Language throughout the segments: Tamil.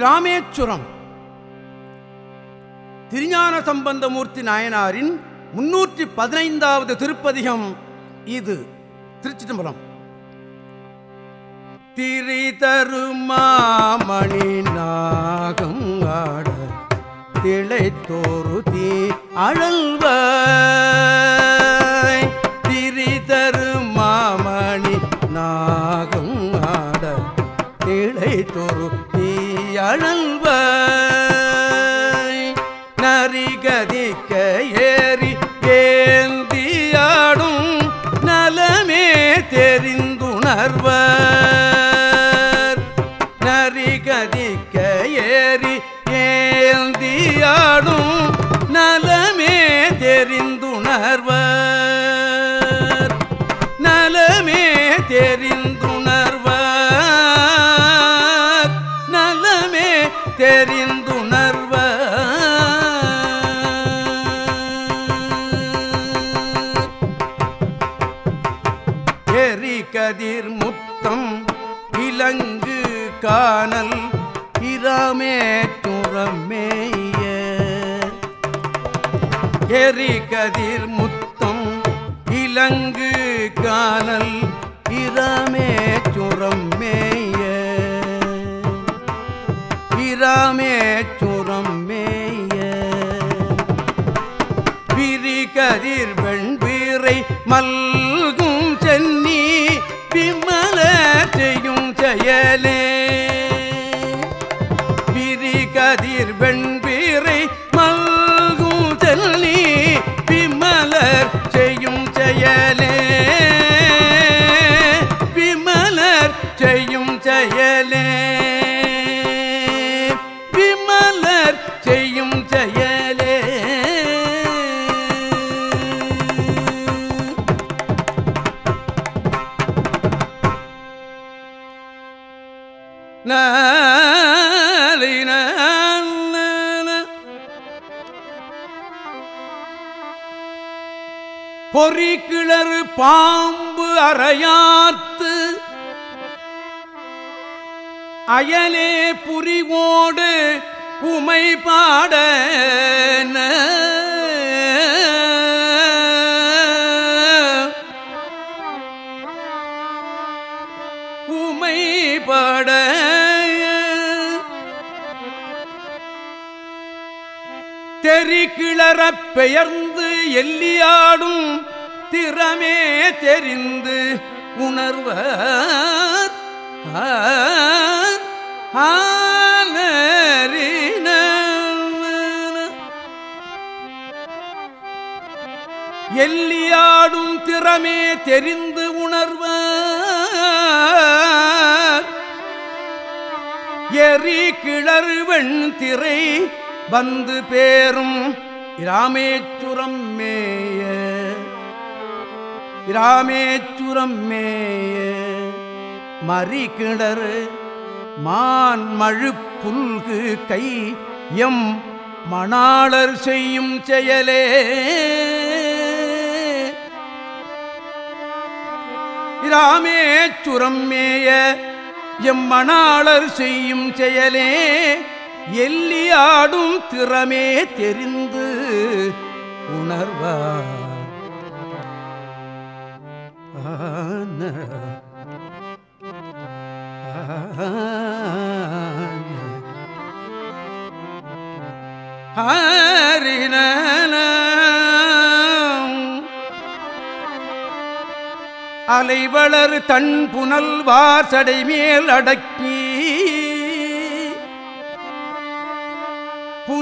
ராமேச்சுரம் திருஞான சம்பந்தமூர்த்தி நாயனாரின் முன்னூற்றி பதினைந்தாவது திருப்பதிகம் இது. திருச்சிதம்பரம் திரிதருமாமணி நாகம் ஆட திளைத்தோரு தீ அழல்வ கதிர் முத்தம் இலங்கு காணல் இராமே துறமேய. எரி கதிர் முத்தம் இலங்கு காணல் இராமே சுரம்மேய இராமே சுரம்மேய பிரி கதிர் வெண்பீரை மல்க செய்யும் பொறி கிளறு பாம்பு அறையாத்து அயலே புரிவோடு உமை பாட உமை பாட தெரி கிளறப் பெயர்ந்து எல்லியாடும் திறமே தெரிந்து உணர்வர் ஆனரின. எல்லியாடும் திறமே தெரிந்து உணர்வர் எரி கிளறுவெண் திரை வந்து பேரும் இராமேச்சுரம் மேய. இராமேச்சுரம் மேய. மறி கிணறு மான் மழு புல்கு கை எம் மணாளர் செய்யும் செயலே. இராமேச்சுரம் மேய எம் மணாளர் செய்யும் செயலே. எல்லியாடும் திறமே தெரிந்து உணர்வார். ஆரின அலைவளர் தன் புனல் வாசடை மேல் அடக்கி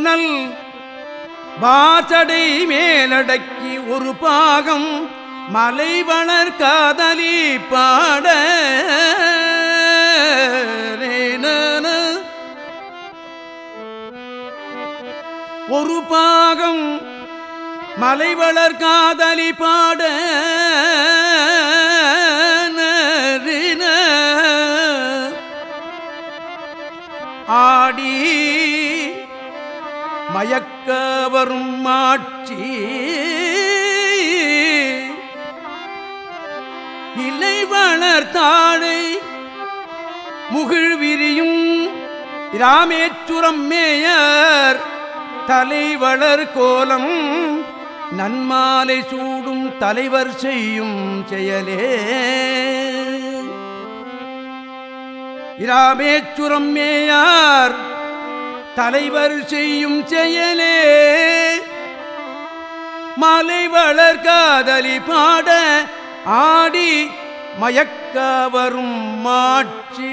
மின்னல் வாசடை மேலடக்கி ஒரு பாகம் மலைவளர் காதலி பாட. ஒரு பாகம் மலைவளர் காதலி பாட. ஆடி மயக்க வரும் மாட்சி இலை வளர்த்தாழை முகிழ் விரியும் இராமேச்சுரம் மேயர். தலை வளர் கோலம் நன்மாலை சூடும் தலைவர் செய்யும் செயலே. இராமேச்சுரம் மேயார் தலைவர் செய்யும் செயலே. மலை வளர் காதலி பாட ஆடி மயக்க வரும் மாட்சி.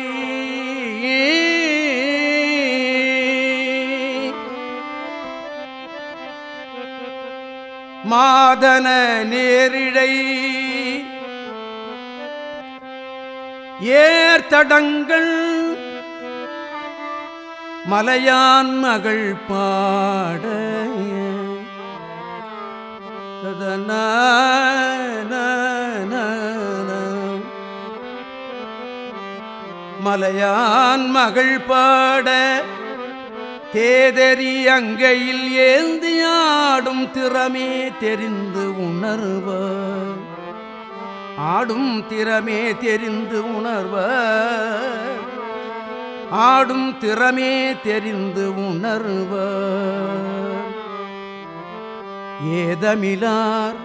மாதன நேரிழை ஏர்தடங்கள் மலையான் மகள் பாட மலையான் மகள் பாட. தேதறி அங்கையில் ஏந்தி ஆடும் திறமே தெரிந்து உணர்வார் ஆடும் திறமே தெரிந்து உணர்வார் ஆடும் திறமே தெரிந்து உணர்வார். ஏதமிலார்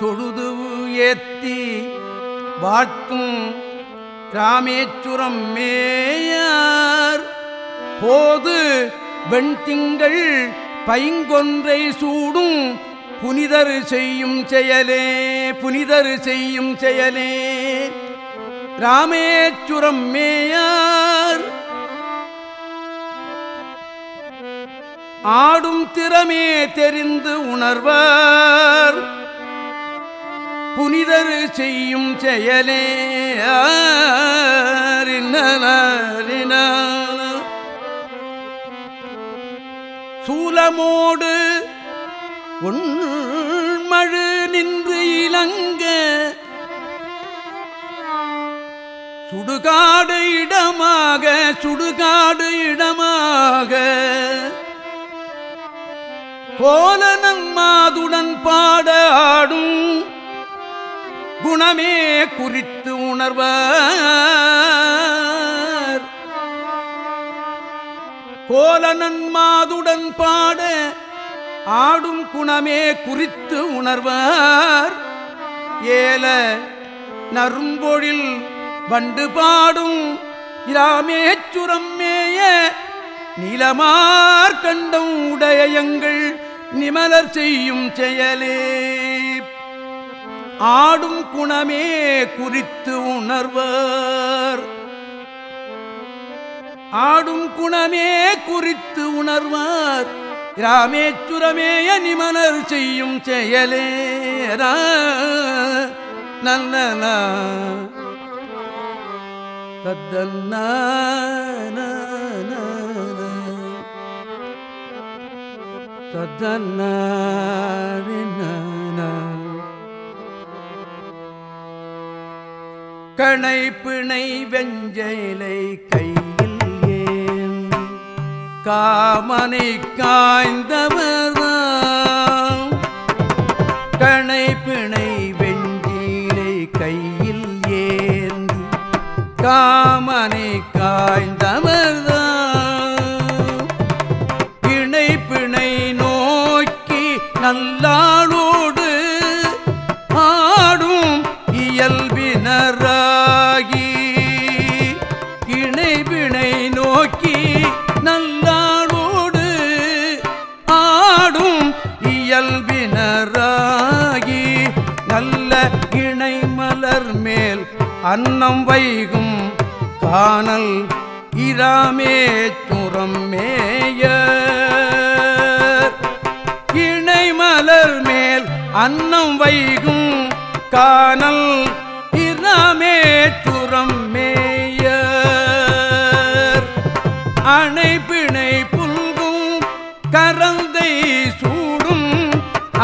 தொழுது ஏத்தி வாழ்த்தும் ராமேச்சுரம் மேயார். போது வெண்திங்கள் பைங்கொன்றை சூடும் புனிதர் செய்யும் செயலே புனிதர் செய்யும் செயலே. ராமேச்சுரம் மேயார். ஆடும் திறமே தெரிந்து உணர்வார். புனிதர் செய்யும் செயலே சூலமோடு ஒன்று சுடுகாடு இடமாக சுடுகாடு இடமாக. கோலனன் மாதுடன் பாட ஆடும் குணமே குறித்து உணர்வார். கோலனன் மாதுடன் பாட ஆடும் குணமே குறித்து உணர்வார். ஏல நரும்பொழில் வண்டு பாடும் இராமேச்சுரம் மேய நிலமார் கண்டம் உடைய எங்கள் நிமலர் செய்யும் செயலே. ஆடும் குணமே குறித்து உணர்வர். ஆடும் குணமே குறித்து உணர்வார். ராமேச்சுரமேய நிமலர் செய்யும் செயலே. நல்ல தத்தன்ன தத்தன்ன கணை பிணை வெஞ்சலை கையில் ஏன் காமனை காய்ந்தவர் கணை பிணை வெஞ்சிலை கையில் ஏன் கா அன்னம் வைகும் காணல் இராமே சுரம் மேய இணை மலர் மேல் அன்னம் வைகும் காணல் இராமே சுரம் மேய அணைப்பிணை புல்கும் கரந்தை சூடும்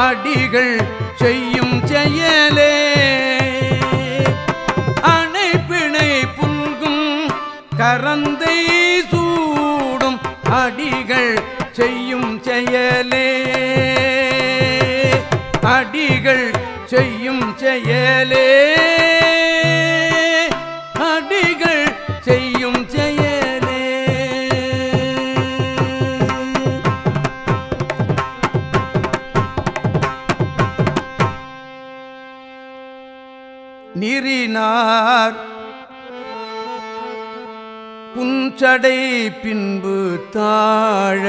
அடிகள் செய்யும் செயலே கரந்தை சூடும் அடிகள் செய்யும் செயலே. அடிகள் செய்யும் செயலே. அடிகள் செய்யும் செயலே. நிறினார் புஞ்சடை பின்பு தாழ.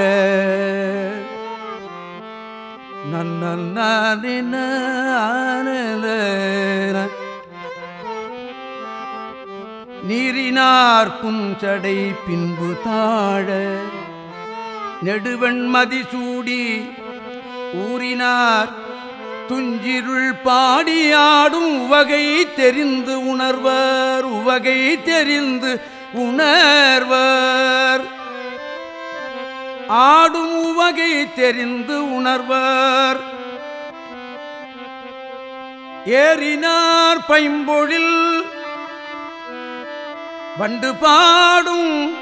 நன்னல் நீரினார் புஞ்சடை பின்பு தாழ. நெடுவெண்மதி சூடி ஊறினார். துஞ்சிருள் பாடியாடும் உவகை தெரிந்து உணர்வர். உவகை தெரிந்து உணர்வர். ஆடும் உவகை தெரிந்து உணர்வர். ஏறினார் பைம்பொழில் வண்டு பாடும்.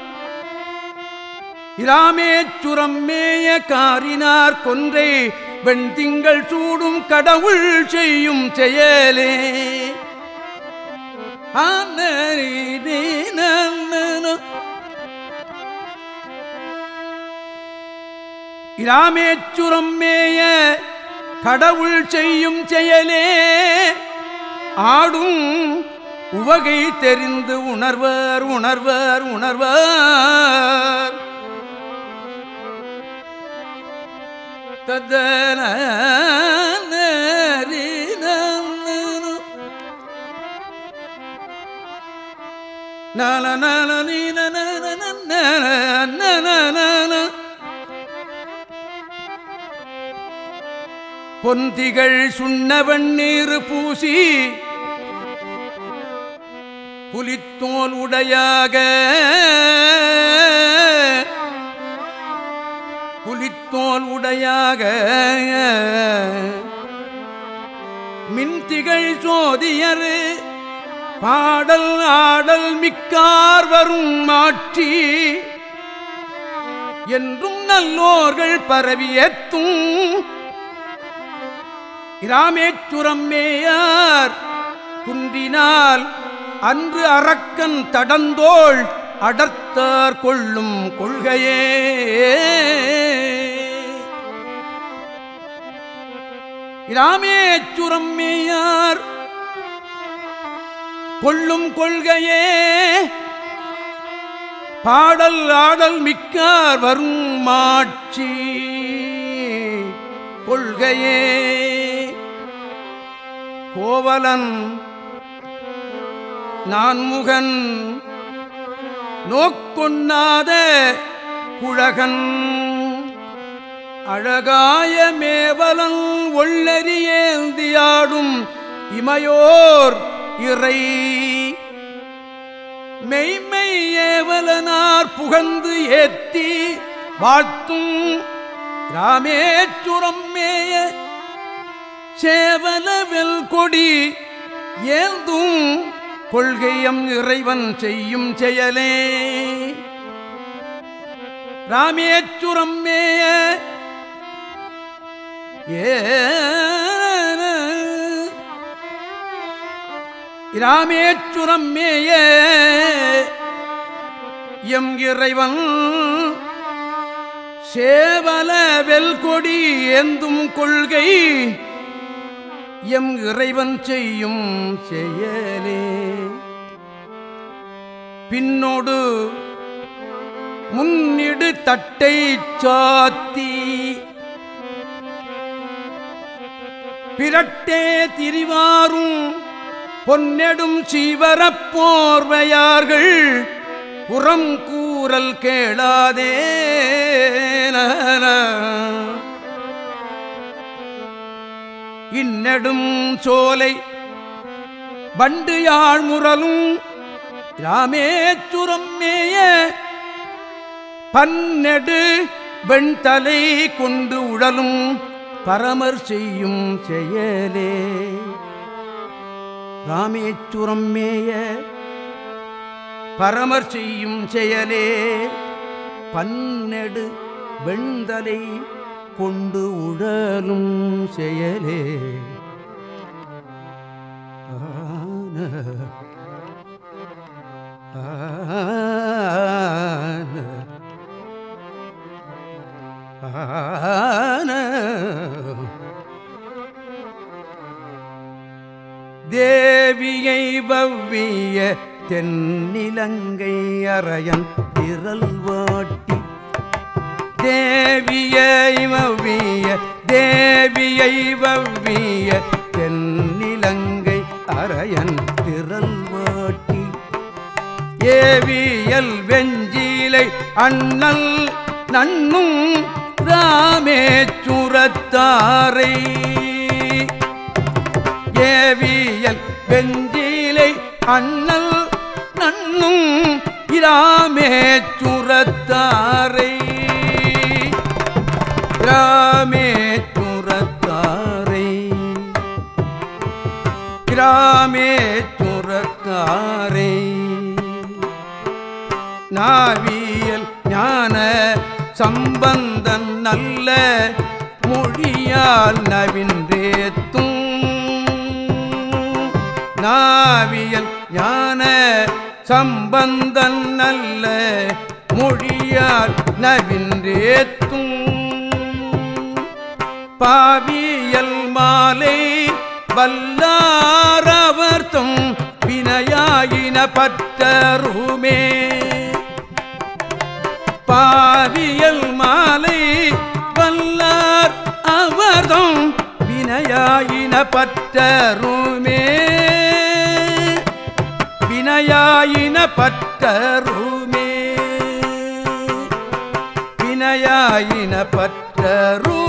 இராமேச்சுரம் மேய காரினார் கொன்றை வெண்திங்கள் சூடும் கடவுள் செய்யும் செயலே. இராமேச்சுரம் மேய கடவுள் செய்யும் செயலே ஆடும் உவகை தெரிந்து உணர்வர் உணர்வர் உணர்வர். தத்தன நல நல நீன பொந்திகள் சுண்ணவன் நீர் பூசி புலித்தோல் உடையாக புலித்தோல் உடையாக மின்திகள் சோதியர் பாடல் ஆடல் மிக்கார் வரும் மாற்றி என்றும் நல்லோர்கள் பரவியத்தும் இராமேச்சுரம் மேயார். குன்றினால் அன்று அரக்கன் தடந்தோள் அடர்த்தார் கொள்ளும் கொள்கையே. இராமேச்சுரம் மேயார். கொள்ளும் கொள்கையே. பாடல் ஆடல் மிக்கார் வரும் மாட்சி கொள்கையே. கோவலன் நான்முகன் நோக்கொண்ணாத குழகன். அழகாய மேவலன் ஒள்ளறியேந்தியாடும் இமையோர் இறை. மெய்மை ஏவலனார் புகந்து ஏத்தி வாழ்த்தும் ராமேச்சுரம் மேய சேவலவில் கொடி ஏந்தும் கொள்கையம் இறைவன் செய்யும் செயலே. ராமேச்சுரம் மேய ஏராமேச்சுரம் மேய எம் இறைவன். சேவல வெல்கொடி ஏந்தும் கொள்கை எம் இறைவன் செய்யும் செயலே. பின்னோடு முன்னிடு தட்டை சாத்தி. பிரட்டே திரிவாரும் பொன்னெடும் சீவரப் போர்வையார்கள் புறம் கூறல் கேளாதே. இன்னெடும் சோலை வண்டு யாழ் முரலும் ராமேச்சுரம் மேய பன்னெடு வெண்தலை கொண்டு உழலும் பரமர் செய்யும் செயலே. ராமேச்சுரம் மேய பரமர் செய்யும் செயலே. பன்னெடு வெண்தலை கொண்டு உழலும் செயலே. ஆன ஆன தேவியை பவ்விய தென்னிலங்கை அறையன் திரல்வா தேவியை வவ்விய தேவியை வவ்விய தென்னிலங்கை அரையன் திரள் வாட்டி ஏவியல் வெஞ்சிலை அண்ணல் நன்னும் ராமேச்சுரத்தாரை. ஏவியல் வெஞ்சிலை அண்ணல் நன்னும் இராமேச்சுரத்தாரை கிராமேச்சுரத்தாரை கிராமேச்சுரத்தாரை நாவியல் ஞான சம்பந்தன் நல்ல மொழியால் நவின்றேத்தும். நாவியல் ஞான சம்பந்தன் நல்ல மொழியால் நவின்றேத்தும். பாவியல் மாலை வல்லாரவர்த்தும் வினையாயின பற்றருமே பாவியல் மாலை வல்லார் அவர்தம் வினையாயின பற்றருமே வினையாயின பற்றருமே வினையாயின பற்றருமே